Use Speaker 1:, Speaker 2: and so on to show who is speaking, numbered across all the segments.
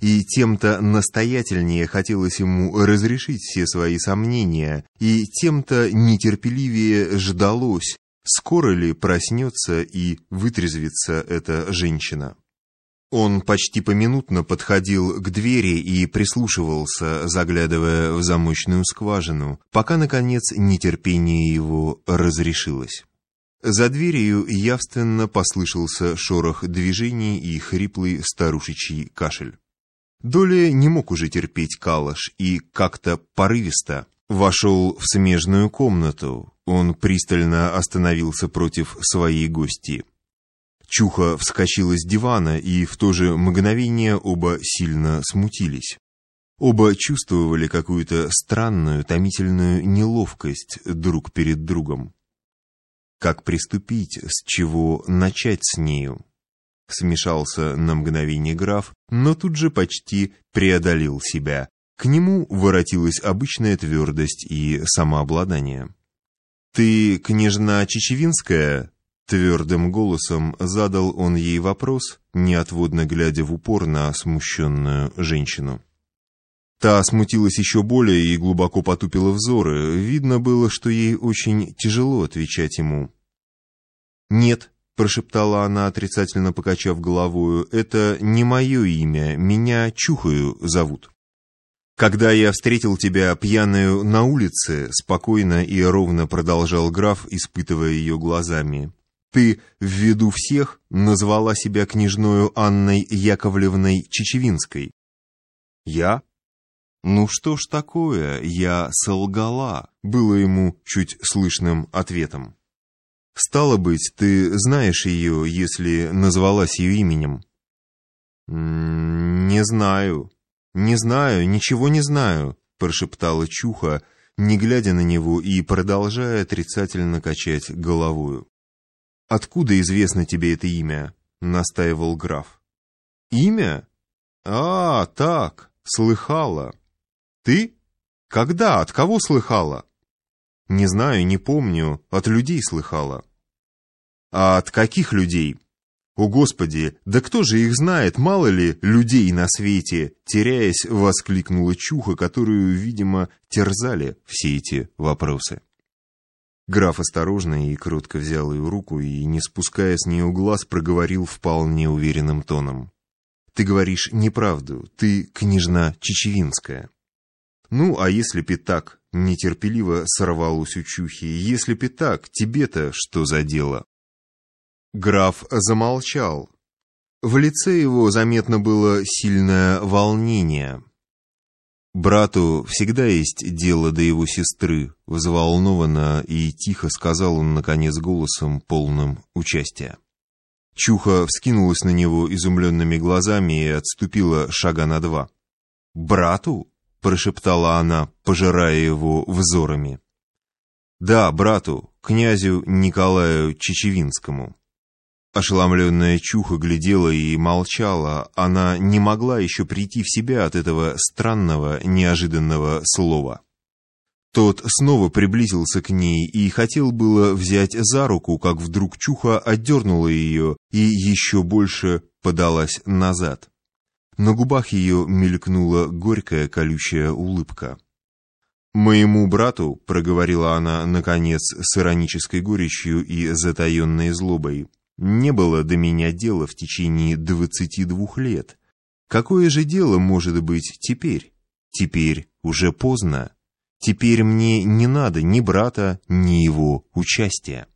Speaker 1: и тем-то настоятельнее хотелось ему разрешить все свои сомнения, и тем-то нетерпеливее ждалось, скоро ли проснется и вытрезвится эта женщина. Он почти поминутно подходил к двери и прислушивался, заглядывая в замочную скважину, пока, наконец, нетерпение его разрешилось. За дверью явственно послышался шорох движений и хриплый старушечий кашель. Доля не мог уже терпеть калаш и как-то порывисто вошел в смежную комнату. Он пристально остановился против своей гости. Чуха вскочила с дивана, и в то же мгновение оба сильно смутились. Оба чувствовали какую-то странную, томительную неловкость друг перед другом. Как приступить, с чего начать с нею? Смешался на мгновение граф, но тут же почти преодолел себя. К нему воротилась обычная твердость и самообладание. «Ты княжна Чечевинская?» Твердым голосом задал он ей вопрос, неотводно глядя в упор на смущенную женщину. Та смутилась еще более и глубоко потупила взоры. Видно было, что ей очень тяжело отвечать ему. «Нет», — прошептала она, отрицательно покачав головою, — «это не мое имя, меня Чухаю зовут». «Когда я встретил тебя пьяную на улице», — спокойно и ровно продолжал граф, испытывая ее глазами, ты в виду всех назвала себя княжною Анной Яковлевной Чечевинской. Я? Ну что ж такое, я солгала, было ему чуть слышным ответом. Стало быть, ты знаешь ее, если назвалась ее именем? Не знаю, не знаю, ничего не знаю, прошептала Чуха, не глядя на него и продолжая отрицательно качать головою. «Откуда известно тебе это имя?» — настаивал граф. «Имя? А, так, слыхала. Ты? Когда? От кого слыхала?» «Не знаю, не помню. От людей слыхала». «А от каких людей?» «О, Господи, да кто же их знает, мало ли людей на свете?» Теряясь, воскликнула Чуха, которую, видимо, терзали все эти вопросы. Граф осторожно и кротко взял ее руку и, не спуская с нее глаз, проговорил вполне уверенным тоном. «Ты говоришь неправду, ты княжна Чечевинская». «Ну, а если б и так?» — нетерпеливо сорвалось у Чухи. «Если б тебе-то что за дело?» Граф замолчал. В лице его заметно было сильное волнение. «Брату всегда есть дело до его сестры», — взволнованно и тихо сказал он, наконец, голосом, полным участия. Чуха вскинулась на него изумленными глазами и отступила шага на два. «Брату?» — прошептала она, пожирая его взорами. «Да, брату, князю Николаю Чечевинскому». Ошеломленная Чуха глядела и молчала. Она не могла еще прийти в себя от этого странного, неожиданного слова. Тот снова приблизился к ней и хотел было взять за руку, как вдруг Чуха отдернула ее и еще больше подалась назад. На губах ее мелькнула горькая колючая улыбка. «Моему брату», — проговорила она, наконец, с иронической горечью и затаенной злобой, не было до меня дела в течение двадцати двух лет. Какое же дело может быть теперь? Теперь уже поздно. Теперь мне не надо ни брата, ни его участия.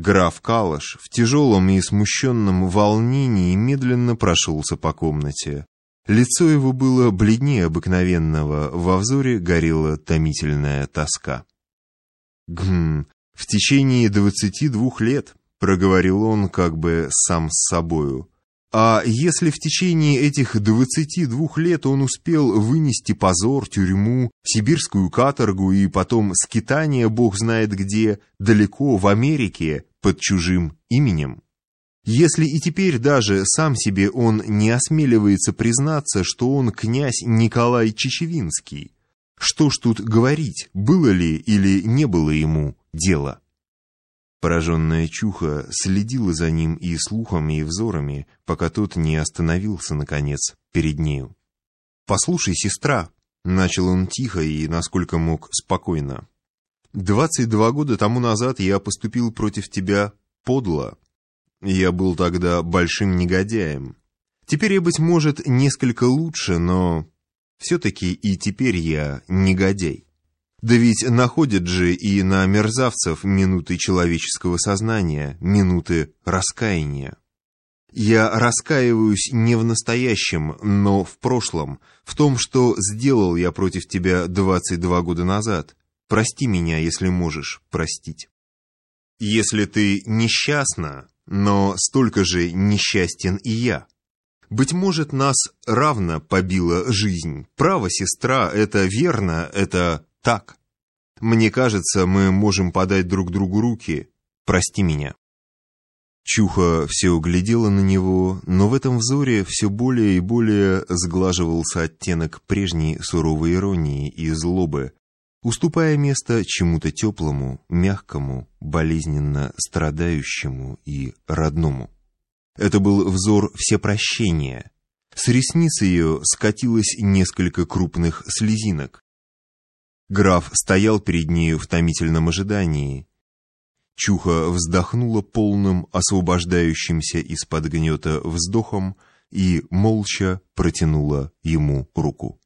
Speaker 1: Граф Калаш в тяжелом и смущенном волнении медленно прошелся по комнате. Лицо его было бледнее обыкновенного, во взоре горела томительная тоска. Гм, в течение двадцати двух лет, — проговорил он как бы сам с собою. А если в течение этих двадцати двух лет он успел вынести позор, тюрьму, сибирскую каторгу и потом скитание бог знает где, далеко, в Америке, под чужим именем? Если и теперь даже сам себе он не осмеливается признаться, что он князь Николай Чечевинский, что ж тут говорить, было ли или не было ему дела? Пораженная Чуха следила за ним и слухами, и взорами, пока тот не остановился, наконец, перед нею. «Послушай, сестра», — начал он тихо и, насколько мог, спокойно. «Двадцать два года тому назад я поступил против тебя подло. Я был тогда большим негодяем. Теперь я, быть может, несколько лучше, но все-таки и теперь я негодяй. Да ведь находят же и на мерзавцев минуты человеческого сознания, минуты раскаяния. Я раскаиваюсь не в настоящем, но в прошлом, в том, что сделал я против тебя 22 года назад. Прости меня, если можешь простить. Если ты несчастна, но столько же несчастен и я. Быть может, нас равно побила жизнь. Право, сестра, это верно, это так. Мне кажется, мы можем подать друг другу руки. Прости меня. Чуха все углядела на него, но в этом взоре все более и более сглаживался оттенок прежней суровой иронии и злобы, уступая место чему-то теплому, мягкому, болезненно страдающему и родному. Это был взор всепрощения. С ресниц ее скатилось несколько крупных слезинок. Граф стоял перед нею в томительном ожидании. Чуха вздохнула полным, освобождающимся из-под гнета вздохом и молча протянула ему руку.